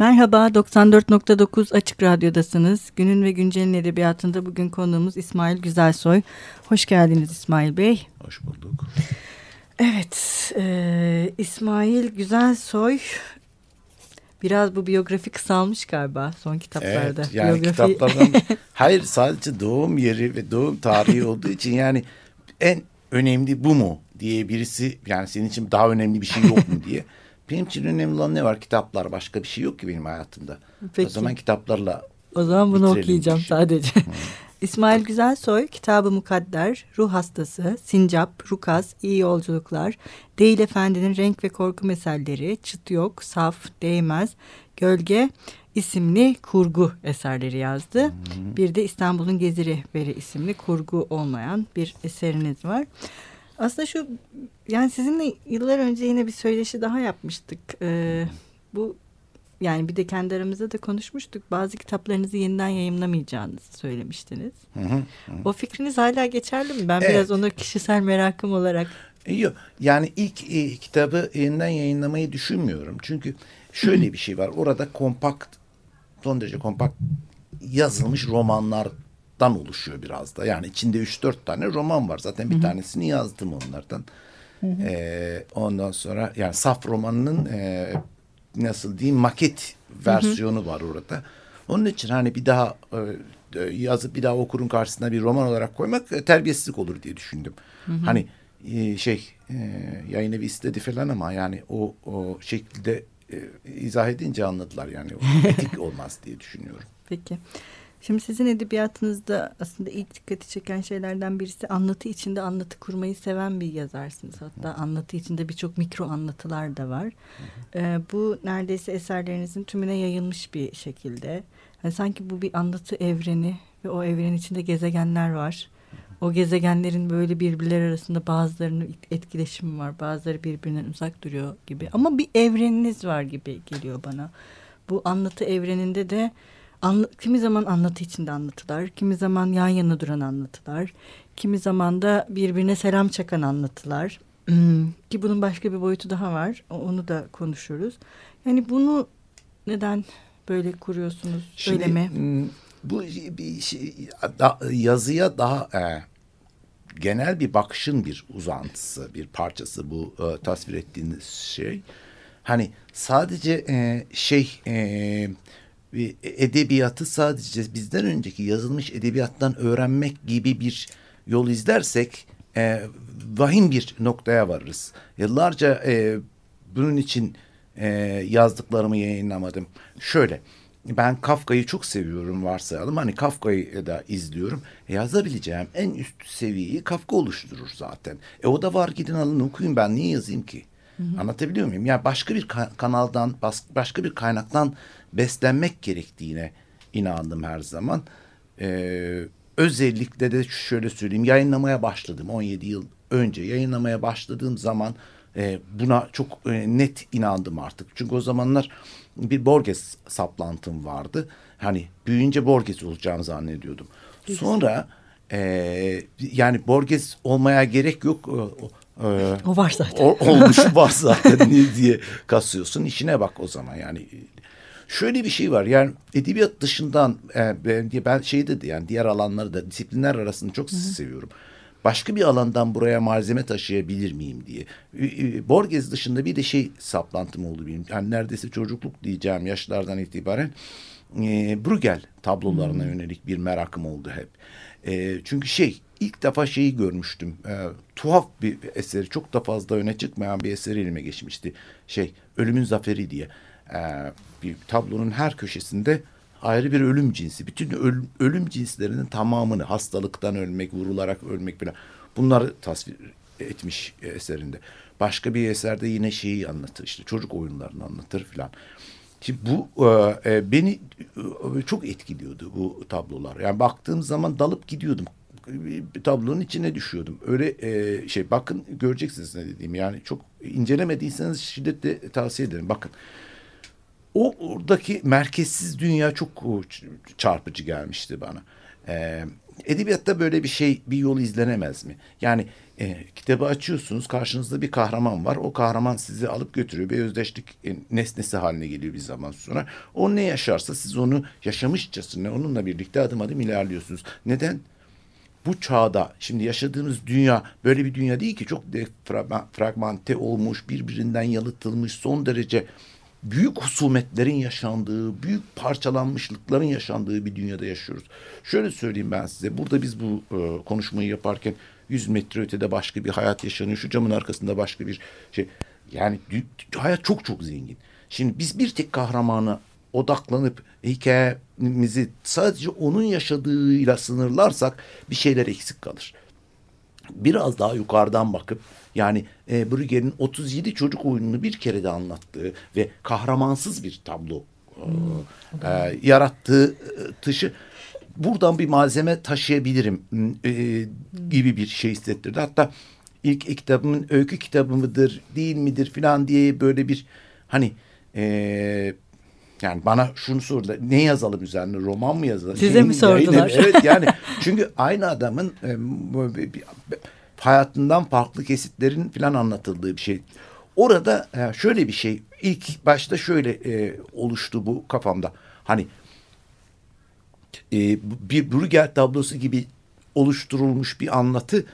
Merhaba, 94.9 Açık Radyo'dasınız. Günün ve Güncel'in edebiyatında bugün konuğumuz İsmail Güzelsoy. Hoş geldiniz İsmail Bey. Hoş bulduk. Evet, e, İsmail Güzelsoy biraz bu biyografi kısalmış galiba son kitaplarda. Evet, yani biyografi... kitaplardan hayır sadece doğum yeri ve doğum tarihi olduğu için yani en önemli bu mu diye birisi yani senin için daha önemli bir şey yok mu diye. Benim için önemli olan ne var? Kitaplar. Başka bir şey yok ki benim hayatımda. Peki. O zaman kitaplarla O zaman bunu okuyacağım şey. sadece. İsmail Güzelsoy, Kitabı Mukadder, Ruh Hastası, Sincap, Rukas, İyi Yolculuklar, Değil Efendi'nin Renk ve Korku Meselleri, Çıt Yok, Saf, Değmez, Gölge isimli kurgu eserleri yazdı. Hmm. Bir de İstanbul'un Geziri Veri isimli kurgu olmayan bir eseriniz var. Aslında şu yani sizinle yıllar önce yine bir söyleşi daha yapmıştık. Ee, bu yani bir de kendi aramızda da konuşmuştuk. Bazı kitaplarınızı yeniden yayınlamayacağınızı söylemiştiniz. Hı hı, hı. O fikriniz hala geçerli mi? Ben evet. biraz onu kişisel merakım olarak. Yok yani ilk e, kitabı yeniden yayınlamayı düşünmüyorum. Çünkü şöyle bir şey var. Orada kompakt, son derece kompakt yazılmış romanlar dan oluşuyor biraz da. Yani içinde üç dört tane roman var. Zaten bir Hı-hı. tanesini yazdım onlardan. Ee, ondan sonra yani Saf romanının e, nasıl diyeyim maket versiyonu Hı-hı. var orada. Onun için hani bir daha e, yazıp bir daha okurun karşısına bir roman olarak koymak e, terbiyesizlik olur diye düşündüm. Hı-hı. Hani e, şey e, yayın evi istedi falan ama yani o, o şekilde e, izah edince anladılar yani etik olmaz diye düşünüyorum. Peki. Şimdi sizin edebiyatınızda aslında ilk dikkati çeken şeylerden birisi anlatı içinde anlatı kurmayı seven bir yazarsınız. Hatta anlatı içinde birçok mikro anlatılar da var. Ee, bu neredeyse eserlerinizin tümüne yayılmış bir şekilde. Yani sanki bu bir anlatı evreni ve o evrenin içinde gezegenler var. O gezegenlerin böyle birbirleri arasında bazılarının etkileşimi var. Bazıları birbirinden uzak duruyor gibi. Ama bir evreniniz var gibi geliyor bana. Bu anlatı evreninde de Anla, kimi zaman anlatı içinde anlatılar, kimi zaman yan yana duran anlatılar, kimi zaman da birbirine selam çakan anlatılar. Hmm, ki bunun başka bir boyutu daha var. Onu da konuşuruz. Yani bunu neden böyle kuruyorsunuz? Şimdi, öyle mi? Hmm, bu bir şey, da, yazıya daha e, genel bir bakışın bir uzantısı, bir parçası bu e, tasvir ettiğiniz şey. Hani sadece e, şey e, edebiyatı sadece bizden önceki yazılmış edebiyattan öğrenmek gibi bir yol izlersek e, vahim bir noktaya varırız. Yıllarca e, bunun için e, yazdıklarımı yayınlamadım. Şöyle ben Kafka'yı çok seviyorum varsayalım. Hani Kafka'yı da izliyorum. E, yazabileceğim en üst seviyeyi Kafka oluşturur zaten. E o da var gidin alın okuyun ben niye yazayım ki? Hı. Anlatabiliyor muyum? Yani başka bir ka kanaldan, başka bir kaynaktan beslenmek gerektiğine inandım her zaman. Ee, özellikle de şöyle söyleyeyim yayınlamaya başladım 17 yıl önce yayınlamaya başladığım zaman e, buna çok e, net inandım artık. Çünkü o zamanlar bir Borges saplantım vardı. Hani büyüyünce Borges olacağımı zannediyordum. Sonra e, yani Borges olmaya gerek yok. O, e, o var zaten. O, olmuşu var zaten niye diye kasıyorsun. İşine bak o zaman yani Şöyle bir şey var yani edebiyat dışından e, ben, şey dedi yani diğer alanları da disiplinler arasında çok -hı. seviyorum. Başka bir alandan buraya malzeme taşıyabilir miyim diye. Borges dışında bir de şey saplantım oldu benim. Yani neredeyse çocukluk diyeceğim yaşlardan itibaren e, Bruegel tablolarına hmm. yönelik bir merakım oldu hep. E, çünkü şey ilk defa şeyi görmüştüm. E, tuhaf bir eseri çok da fazla öne çıkmayan bir eseri elime geçmişti. Şey Ölümün Zaferi diye e, bir tablonun her köşesinde ayrı bir ölüm cinsi. Bütün ölüm, ölüm cinslerinin tamamını hastalıktan ölmek, vurularak ölmek falan bunları tasvir etmiş eserinde. Başka bir eserde yine şeyi anlatır işte çocuk oyunlarını anlatır filan. Şimdi bu e, e beni çok etkiliyordu bu tablolar. Yani baktığım zaman dalıp gidiyordum. Bir tablonun içine düşüyordum. Öyle e, şey bakın göreceksiniz ne dediğim. Yani çok incelemediyseniz şiddetle tavsiye ederim. Bakın o oradaki merkezsiz dünya çok çarpıcı gelmişti bana. E, edebiyatta böyle bir şey bir yol izlenemez mi? Yani e, kitabı açıyorsunuz karşınızda bir kahraman var. O kahraman sizi alıp götürüyor. Bir özdeşlik e, nesnesi haline geliyor bir zaman sonra. O ne yaşarsa siz onu yaşamışçasına onunla birlikte adım adım ilerliyorsunuz. Neden? bu çağda şimdi yaşadığımız dünya böyle bir dünya değil ki çok fragmente olmuş birbirinden yalıtılmış son derece büyük husumetlerin yaşandığı, büyük parçalanmışlıkların yaşandığı bir dünyada yaşıyoruz. Şöyle söyleyeyim ben size. Burada biz bu e, konuşmayı yaparken 100 metre ötede başka bir hayat yaşanıyor. Şu camın arkasında başka bir şey. Yani hayat çok çok zengin. Şimdi biz bir tek kahramana odaklanıp hikayemizi sadece onun yaşadığıyla sınırlarsak bir şeyler eksik kalır. Biraz daha yukarıdan bakıp yani e, Brügger'in 37 çocuk oyununu bir kere de anlattığı ve kahramansız bir tablo e, e, yarattığı e, tışı buradan bir malzeme taşıyabilirim e, gibi bir şey hissettirdi. Hatta ilk kitabımın öykü kitabı mıdır değil midir filan diye böyle bir hani e, yani bana şunu sordular. Ne yazalım üzerine? Roman mı yazalım? Size Şimdi mi sordular? Yayın, evet yani çünkü aynı adamın e, hayatından farklı kesitlerin falan anlatıldığı bir şey. Orada şöyle bir şey ilk başta şöyle e, oluştu bu kafamda. Hani e, bir Bruegel tablosu gibi oluşturulmuş bir anlatı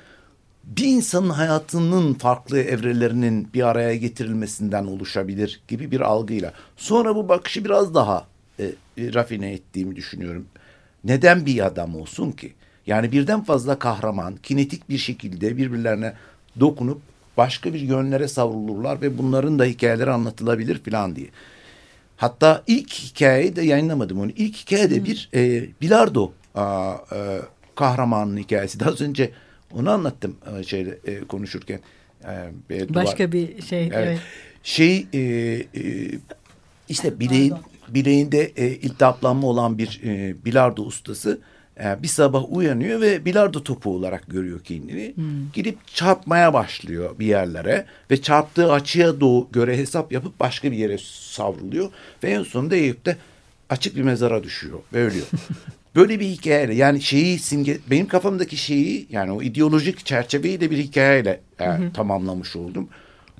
bir insanın hayatının farklı evrelerinin bir araya getirilmesinden oluşabilir gibi bir algıyla. Sonra bu bakışı biraz daha e, rafine ettiğimi düşünüyorum. Neden bir adam olsun ki? Yani birden fazla kahraman kinetik bir şekilde birbirlerine dokunup başka bir yönlere savrulurlar ve bunların da hikayeleri anlatılabilir falan diye. Hatta ilk hikayeyi de yayınlamadım onu. İlk hikayede bir e, bilardo a, e, kahramanın hikayesi. Daha önce onu anlattım e, şeyde e, konuşurken. E, Başka bir şey. Evet. evet. Şey e, e, işte bileğin bileğinde e, iltihaplanma olan bir e, bilardo ustası e, bir sabah uyanıyor ve bilardo topu olarak görüyor kendini. Hmm. Gidip çarpmaya başlıyor bir yerlere ve çarptığı açıya doğu göre hesap yapıp başka bir yere savruluyor ve en sonunda Eyüp'te açık bir mezara düşüyor ve ölüyor. Böyle bir hikayeyle yani şeyi simge benim kafamdaki şeyi yani o ideolojik çerçeveyi de bir hikayeyle e, tamamlamış oldum.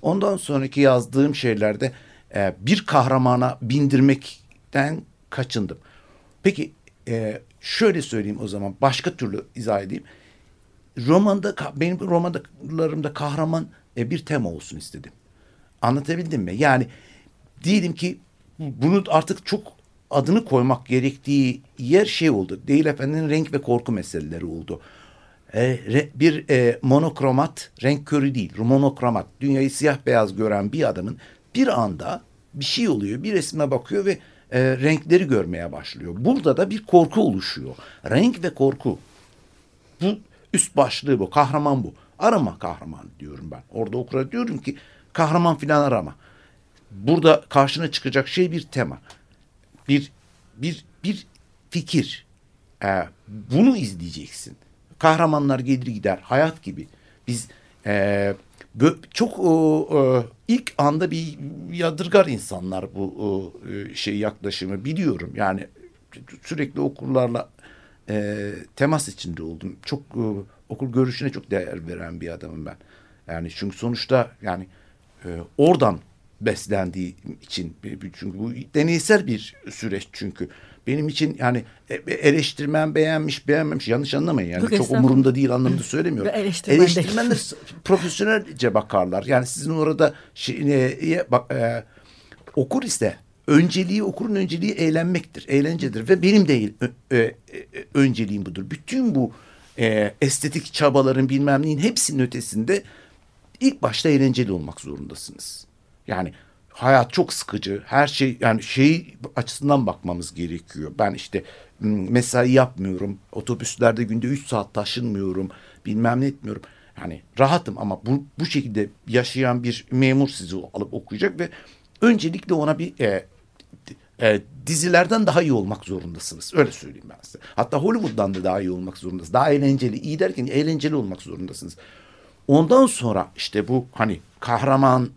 Ondan sonraki yazdığım şeylerde e, bir kahramana bindirmekten kaçındım. Peki e, şöyle söyleyeyim o zaman başka türlü izah edeyim. Romanda benim romanlarımda kahraman e, bir tema olsun istedim. Anlatabildim mi? Yani diyelim ki bunu artık çok adını koymak gerektiği yer şey oldu. Değil efendinin renk ve korku meseleleri oldu. E, bir e, monokromat, renk körü değil, monokromat, dünyayı siyah beyaz gören bir adamın bir anda bir şey oluyor, bir resme bakıyor ve e, renkleri görmeye başlıyor. Burada da bir korku oluşuyor. Renk ve korku. Bu üst başlığı bu, kahraman bu. Arama kahraman diyorum ben. Orada okura diyorum ki kahraman filan arama. Burada karşına çıkacak şey bir tema bir bir bir fikir. E, bunu izleyeceksin. Kahramanlar gelir gider hayat gibi. Biz e, çok o, ilk anda bir yadırgar insanlar bu e, şey yaklaşımı biliyorum. Yani sürekli okurlarla e, temas içinde oldum. Çok e, okul görüşüne çok değer veren bir adamım ben. Yani çünkü sonuçta yani e, oradan beslendiği için çünkü bu deneysel bir süreç çünkü benim için yani e, e, eleştirmen beğenmiş beğenmemiş yanlış anlamayın yani Yok, çok umurumda değil anlamında söylemiyorum. Eleştirmen Eleştirmenler profesyonelce bakarlar yani sizin orada şey, e, bak, e, okur ise önceliği okurun önceliği eğlenmektir eğlencedir ve benim değil e, e, önceliğim budur. Bütün bu e, estetik çabaların bilmem neyin hepsinin ötesinde ilk başta eğlenceli olmak zorundasınız. Yani hayat çok sıkıcı. Her şey yani şey açısından bakmamız gerekiyor. Ben işte mesai yapmıyorum. Otobüslerde günde üç saat taşınmıyorum. Bilmem ne etmiyorum. Yani rahatım ama bu, bu şekilde yaşayan bir memur sizi alıp okuyacak ve öncelikle ona bir e, e, dizilerden daha iyi olmak zorundasınız. Öyle söyleyeyim ben size. Hatta Hollywood'dan da daha iyi olmak zorundasınız. Daha eğlenceli. iyi derken eğlenceli olmak zorundasınız. Ondan sonra işte bu hani kahraman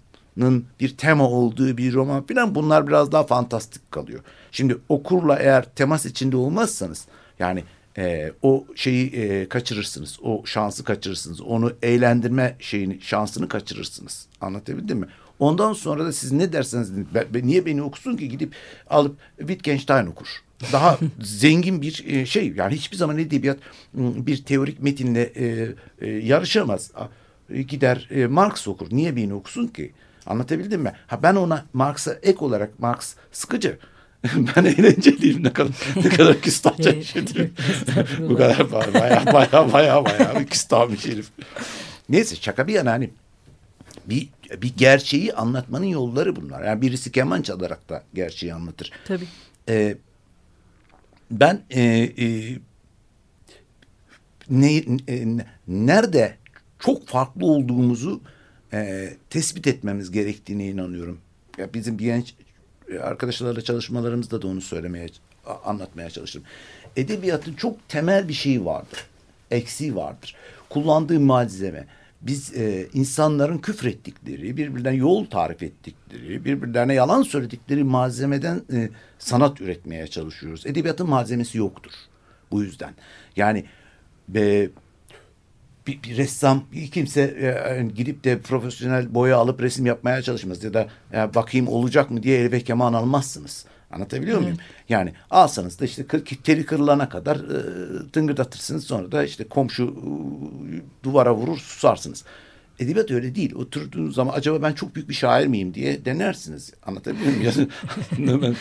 bir tema olduğu bir roman filan bunlar biraz daha fantastik kalıyor. Şimdi okurla eğer temas içinde olmazsanız yani e, o şeyi e, kaçırırsınız. O şansı kaçırırsınız. Onu eğlendirme şeyini şansını kaçırırsınız. Anlatabildim mi? Ondan sonra da siz ne derseniz ben, ben, niye beni okusun ki gidip alıp Wittgenstein okur. Daha zengin bir e, şey yani hiçbir zaman edebiyat bir teorik metinle e, e, yarışamaz. Gider e, Marx okur. Niye beni okusun ki? Anlatabildim mi? Ha ben ona Marx'a ek olarak Marx sıkıcı. ben eğlenceliyim ne kadar ne kadar küstahça şey Bu kadar baya baya baya baya bir küstahmış herif. Neyse şaka bir yana hani bir bir gerçeği anlatmanın yolları bunlar. Yani birisi keman çalarak da gerçeği anlatır. Tabii. Ee, ben e, e, ne, e, nerede çok farklı olduğumuzu e, tespit etmemiz gerektiğine inanıyorum. Ya bizim genç arkadaşlarla çalışmalarımızda da onu söylemeye, anlatmaya çalıştım. Edebiyatın çok temel bir şeyi vardır. Eksiği vardır. Kullandığı malzeme. Biz e, insanların küfrettikleri, birbirlerine yol tarif ettikleri, birbirlerine yalan söyledikleri malzemeden e, sanat üretmeye çalışıyoruz. Edebiyatın malzemesi yoktur. Bu yüzden. Yani e, bir, bir ressam kimse e, gidip de profesyonel boya alıp resim yapmaya çalışmaz ya da e, bakayım olacak mı diye elbette keman almazsınız. Anlatabiliyor evet. muyum? Yani alsanız da işte kır, teri kırılana kadar e, tıngırdatırsınız sonra da işte komşu e, duvara vurur susarsınız. Edebiyat öyle değil. Oturduğunuz zaman acaba ben çok büyük bir şair miyim diye denersiniz. Anlatabiliyor muyum?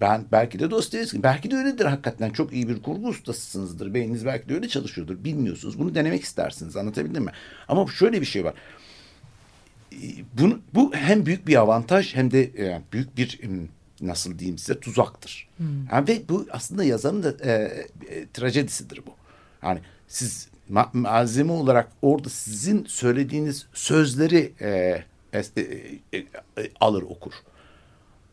Ben belki de Dostoyevski. Belki de öyledir hakikaten. Çok iyi bir kurgu ustasısınızdır. Beyniniz belki de öyle çalışıyordur. Bilmiyorsunuz. Bunu denemek istersiniz. Anlatabildim mi? Ama şöyle bir şey var. Bunu, bu hem büyük bir avantaj hem de e, büyük bir nasıl diyeyim size tuzaktır. Hmm. Yani ve bu aslında yazarın da e, e, trajedisidir bu. Yani siz ma malzeme olarak orada sizin söylediğiniz sözleri e, e, e, e, alır okur.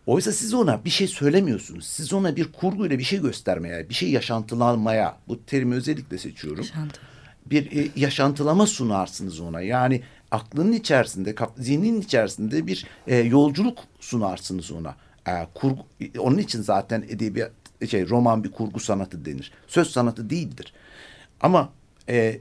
Oysa siz ona bir şey söylemiyorsunuz. Siz ona bir kurguyla bir şey göstermeye, bir şey yaşantılanmaya, bu terimi özellikle seçiyorum. Yaşantı. Bir e, yaşantılama sunarsınız ona. Yani aklının içerisinde, zihnin içerisinde bir e, yolculuk sunarsınız ona. E, kurgu, onun için zaten edebiyat, şey roman bir kurgu sanatı denir. Söz sanatı değildir. Ama e,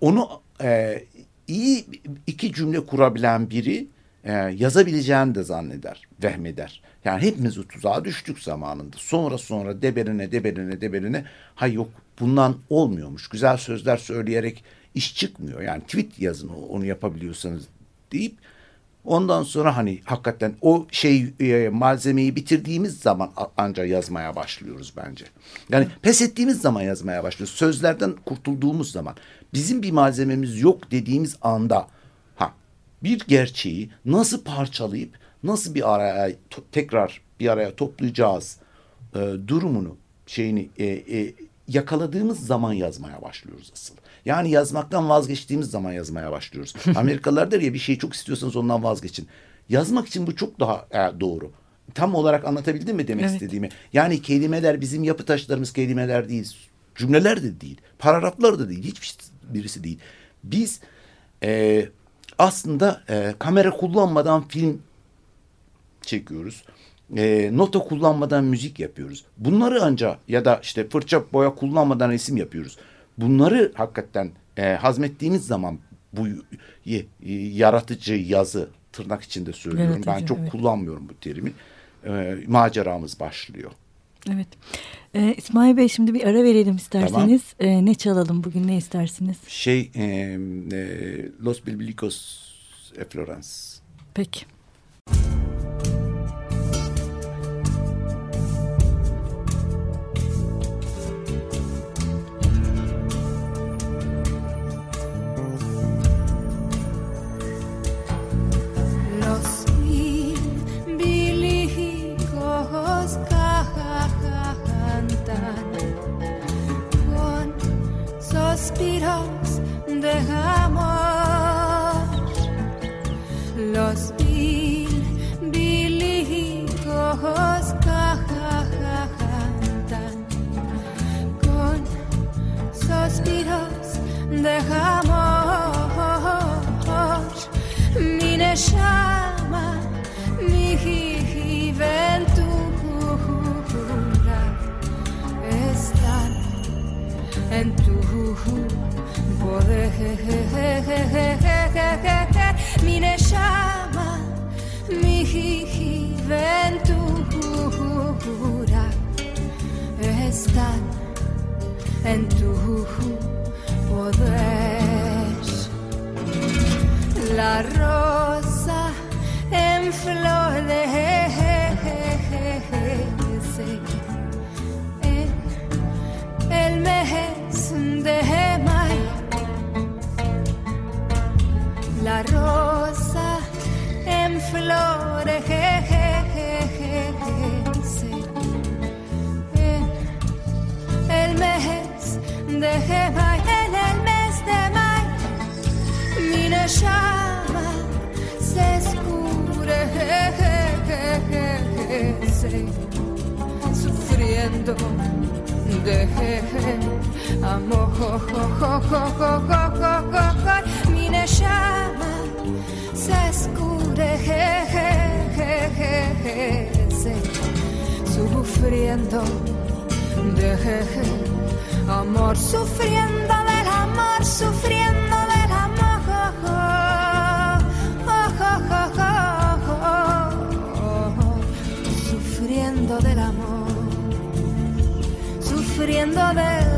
onu e, iyi iki cümle kurabilen biri e, yazabileceğini de zanneder, vehmeder. Yani hepimiz o tuzağa düştük zamanında. Sonra sonra deberine deberine deberine ha yok bundan olmuyormuş. Güzel sözler söyleyerek iş çıkmıyor. Yani tweet yazın onu yapabiliyorsanız deyip ondan sonra hani hakikaten o şey e, malzemeyi bitirdiğimiz zaman ancak yazmaya başlıyoruz bence. Yani pes ettiğimiz zaman yazmaya başlıyoruz. Sözlerden kurtulduğumuz zaman bizim bir malzememiz yok dediğimiz anda bir gerçeği nasıl parçalayıp nasıl bir araya tekrar bir araya toplayacağız e, durumunu şeyini e, e, yakaladığımız zaman yazmaya başlıyoruz asıl. Yani yazmaktan vazgeçtiğimiz zaman yazmaya başlıyoruz. Amerikalılar der ya bir şeyi çok istiyorsanız ondan vazgeçin. Yazmak için bu çok daha e, doğru. Tam olarak anlatabildim mi demek evet. istediğimi? Yani kelimeler bizim yapı taşlarımız kelimeler değil. Cümleler de değil. Paragraflar da değil. Hiçbir birisi değil. Biz e, aslında e, kamera kullanmadan film çekiyoruz. E, nota kullanmadan müzik yapıyoruz. Bunları ancak ya da işte fırça boya kullanmadan resim yapıyoruz. Bunları hakikaten e, hazmettiğimiz zaman bu y, yaratıcı yazı tırnak içinde söylüyorum. Yaratıcı, ben çok evet. kullanmıyorum bu terimi. E, maceramız başlıyor. Evet. Ee, İsmail Bey şimdi bir ara verelim isterseniz. Tamam. Ee, ne çalalım bugün ne istersiniz? Şey e, e, Los Bilbilicos e Florence. Peki. suspiros dejamos los mil bilijos con suspiros dejamos mi llama mi juventud están en tu poder. La rosa en florece en el mes de rosa en flores. Je, je, je, eh, el mes de Jebay, en el mes de May, mi llama se escure, sufriendo de jeje amo jo jo jo jo jo jo jo jo mi neshama se escurece, sufriendo de amor, sufriendo del amor, sufriendo del amor. Sufriendo del amor, sufriendo del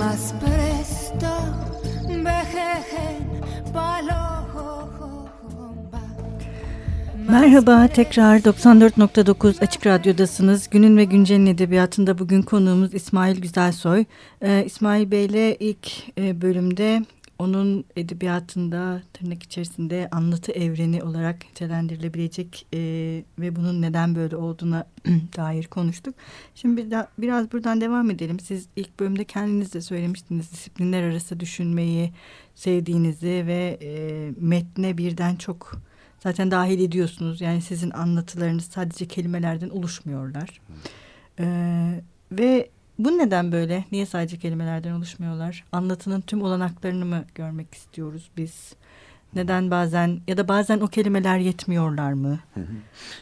más presto Merhaba tekrar 94.9 Açık Radyo'dasınız. Günün ve Güncel'in edebiyatında bugün konuğumuz İsmail Güzelsoy. Ee, İsmail Bey'le ilk e, bölümde onun edebiyatında tırnak içerisinde anlatı evreni olarak nitelendirilebilecek e, ve bunun neden böyle olduğuna dair konuştuk. Şimdi bir da, biraz buradan devam edelim. Siz ilk bölümde kendiniz de söylemiştiniz disiplinler arası düşünmeyi sevdiğinizi ve e, metne birden çok zaten dahil ediyorsunuz. Yani sizin anlatılarınız sadece kelimelerden oluşmuyorlar. E, ve bu neden böyle? Niye sadece kelimelerden oluşmuyorlar? Anlatının tüm olanaklarını mı görmek istiyoruz biz? Neden bazen ya da bazen o kelimeler yetmiyorlar mı?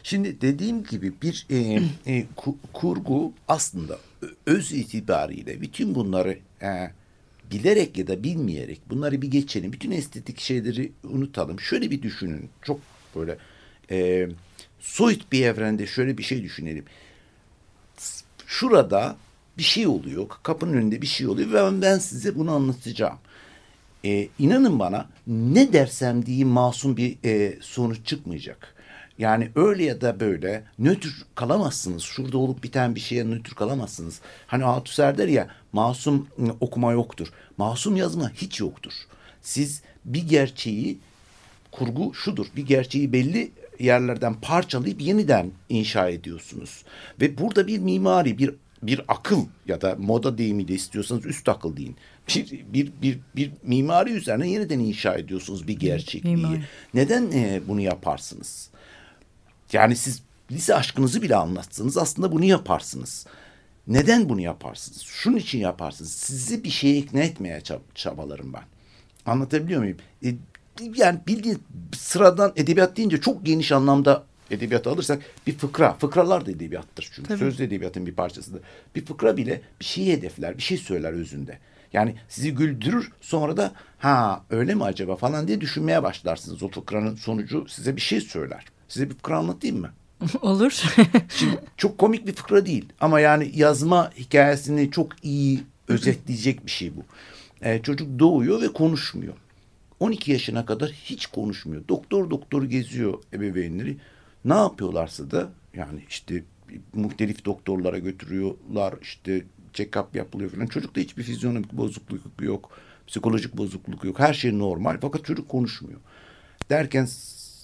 Şimdi dediğim gibi bir e, e, kurgu aslında öz itibariyle bütün bunları e, bilerek ya da bilmeyerek bunları bir geçelim. Bütün estetik şeyleri unutalım. Şöyle bir düşünün. Çok böyle e, soyut bir evrende şöyle bir şey düşünelim. Şurada bir şey oluyor. Kapının önünde bir şey oluyor ve ben size bunu anlatacağım. E, inanın bana ne dersem diyeyim masum bir e, sonuç çıkmayacak. Yani öyle ya da böyle nötr kalamazsınız. Şurada olup biten bir şeye nötr kalamazsınız. Hani Althusser der ya masum ıı, okuma yoktur. Masum yazma hiç yoktur. Siz bir gerçeği kurgu şudur. Bir gerçeği belli yerlerden parçalayıp yeniden inşa ediyorsunuz. Ve burada bir mimari, bir bir akıl ya da moda deyimiyle istiyorsanız üst akıl deyin. Bir, bir, bir, bir mimari üzerine yeniden inşa ediyorsunuz bir gerçekliği. Mimari. Neden e, bunu yaparsınız? Yani siz lise aşkınızı bile anlatsanız aslında bunu yaparsınız. Neden bunu yaparsınız? Şunun için yaparsınız. Sizi bir şeye ikna etmeye çab çabalarım ben. Anlatabiliyor muyum? E, yani bildiğin sıradan edebiyat deyince çok geniş anlamda edebiyatı alırsak bir fıkra. Fıkralar da edebiyattır çünkü. Tabii. Sözlü edebiyatın bir parçasıdır. Bir fıkra bile bir şey hedefler, bir şey söyler özünde. Yani sizi güldürür sonra da ha öyle mi acaba falan diye düşünmeye başlarsınız. O fıkranın sonucu size bir şey söyler. Size bir fıkra anlatayım mı? Olur. Şimdi çok komik bir fıkra değil ama yani yazma hikayesini çok iyi özetleyecek bir şey bu. Ee, çocuk doğuyor ve konuşmuyor. 12 yaşına kadar hiç konuşmuyor. Doktor doktor geziyor ebeveynleri. Ne yapıyorlarsa da yani işte muhtelif doktorlara götürüyorlar işte check-up yapılıyor falan. Çocukta hiçbir fizyonomik bozukluk yok. Psikolojik bozukluk yok. Her şey normal fakat çocuk konuşmuyor. Derken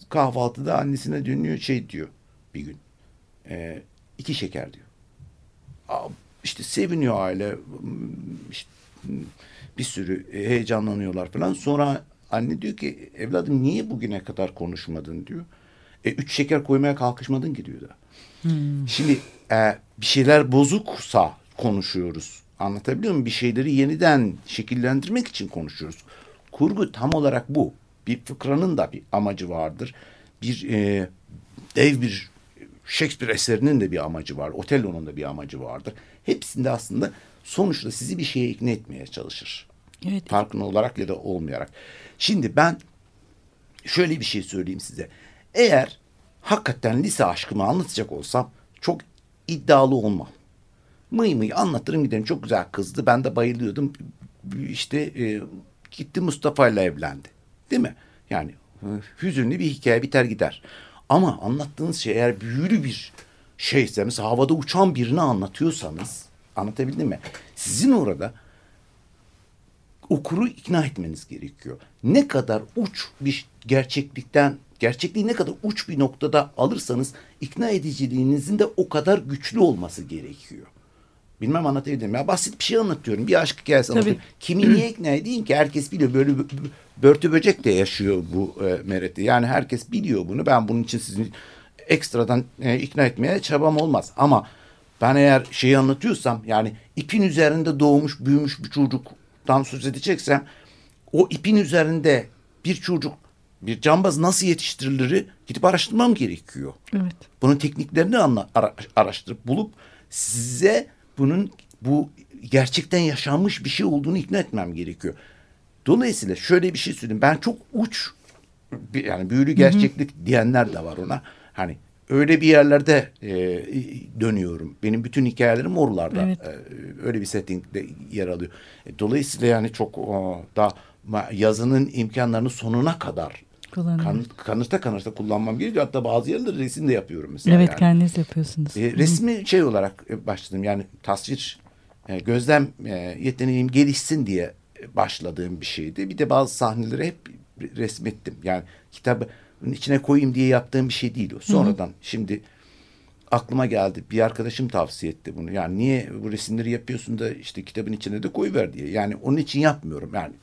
kahvaltıda annesine dönüyor şey diyor bir gün. E, iki şeker diyor. Aa, işte seviniyor aile. İşte, bir sürü heyecanlanıyorlar falan. Sonra anne diyor ki evladım niye bugüne kadar konuşmadın diyor. E, üç şeker koymaya kalkışmadın ki diyor da. Şimdi e, bir şeyler bozuksa konuşuyoruz. Anlatabiliyor muyum? Bir şeyleri yeniden şekillendirmek için konuşuyoruz. Kurgu tam olarak bu. Bir fıkranın da bir amacı vardır. Bir e, dev bir Shakespeare eserinin de bir amacı var. Otello'nun da bir amacı vardır. Hepsinde aslında sonuçta sizi bir şeye ikna etmeye çalışır. Evet. Farkında olarak ya da olmayarak. Şimdi ben şöyle bir şey söyleyeyim size. Eğer hakikaten lise aşkımı anlatacak olsam çok iddialı olmam. Mıy mıy anlatırım giderim. Çok güzel kızdı. Ben de bayılıyordum. İşte e, gitti Mustafa ile evlendi. Değil mi? Yani e, hüzünlü bir hikaye biter gider. Ama anlattığınız şey eğer büyülü bir şeyse mesela havada uçan birini anlatıyorsanız anlatabildim mi? Sizin orada okuru ikna etmeniz gerekiyor. Ne kadar uç bir gerçeklikten, gerçekliği ne kadar uç bir noktada alırsanız ikna ediciliğinizin de o kadar güçlü olması gerekiyor. Bilmem anlatabildim? Ya basit bir şey anlatıyorum. Bir aşk hikayesi Tabii. anlatıyorum. Kimi niye ikna edeyim ki? Herkes biliyor. Böyle bö- bö- börtü böcek de yaşıyor bu e, mereti. Yani herkes biliyor bunu. Ben bunun için sizi ekstradan e, ikna etmeye çabam olmaz. Ama ben eğer şeyi anlatıyorsam yani ipin üzerinde doğmuş büyümüş bir çocuktan söz edeceksem o ipin üzerinde bir çocuk bir cambaz nasıl yetiştirilir gidip araştırmam gerekiyor. Evet. Bunun tekniklerini anla, ara- araştırıp bulup size bunun bu gerçekten yaşanmış bir şey olduğunu ikna etmem gerekiyor. Dolayısıyla şöyle bir şey söyleyeyim. Ben çok uç yani büyülü gerçeklik diyenler de var ona. Hani öyle bir yerlerde e, dönüyorum. Benim bütün hikayelerim oralarda. Evet. E, öyle bir settingde yer alıyor. E, dolayısıyla yani çok o, da yazının imkanlarını sonuna kadar Kullanıyor. kan, kanırta kanırta kullanmam gerekiyor. Hatta bazı yerlerde resim de yapıyorum mesela. Evet yani. kendiniz yapıyorsunuz. E, resmi şey olarak e, başladım. Yani tasvir, e, gözlem e, yeteneğim gelişsin diye e, başladığım bir şeydi. Bir de bazı sahneleri hep resmettim. Yani kitabın içine koyayım diye yaptığım bir şey değil o. Sonradan şimdi aklıma geldi. Bir arkadaşım tavsiye etti bunu. Yani niye bu resimleri yapıyorsun da işte kitabın içine de koyuver diye. Yani onun için yapmıyorum. Yani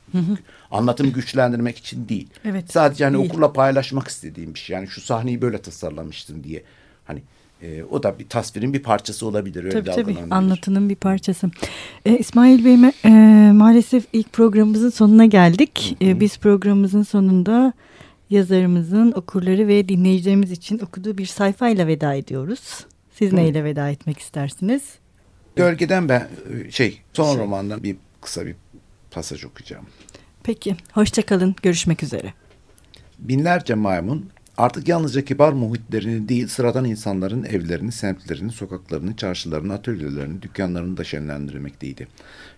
anlatımı güçlendirmek için değil. Evet, Sadece hani değil. okurla paylaşmak istediğim bir şey. Yani şu sahneyi böyle tasarlamıştım diye. Hani e, o da bir tasvirin bir parçası olabilir. Öyle Tabii tabii anlatının bir parçası. E, İsmail Bey e, maalesef ilk programımızın sonuna geldik. E, biz programımızın sonunda yazarımızın okurları ve dinleyicilerimiz için okuduğu bir sayfayla veda ediyoruz. Siz neyle veda etmek istersiniz? Gölgeden ben e, şey son romandan bir kısa bir pasaj okuyacağım. Peki hoşçakalın görüşmek üzere. Binlerce maymun artık yalnızca kibar muhitlerini değil sıradan insanların evlerini, semtlerini, sokaklarını, çarşılarını, atölyelerini, dükkanlarını da şenlendirmekteydi.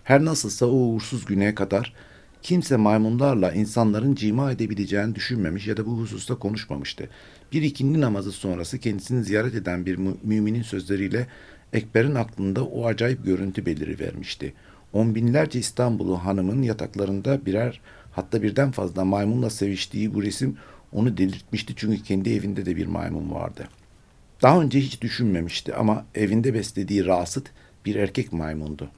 Her nasılsa o uğursuz güneye kadar kimse maymunlarla insanların cima edebileceğini düşünmemiş ya da bu hususta konuşmamıştı. Bir ikindi namazı sonrası kendisini ziyaret eden bir mü- müminin sözleriyle Ekber'in aklında o acayip görüntü belirivermişti. On binlerce İstanbullu hanımın yataklarında birer hatta birden fazla maymunla seviştiği bu resim onu delirtmişti çünkü kendi evinde de bir maymun vardı. Daha önce hiç düşünmemişti ama evinde beslediği Rasit bir erkek maymundu.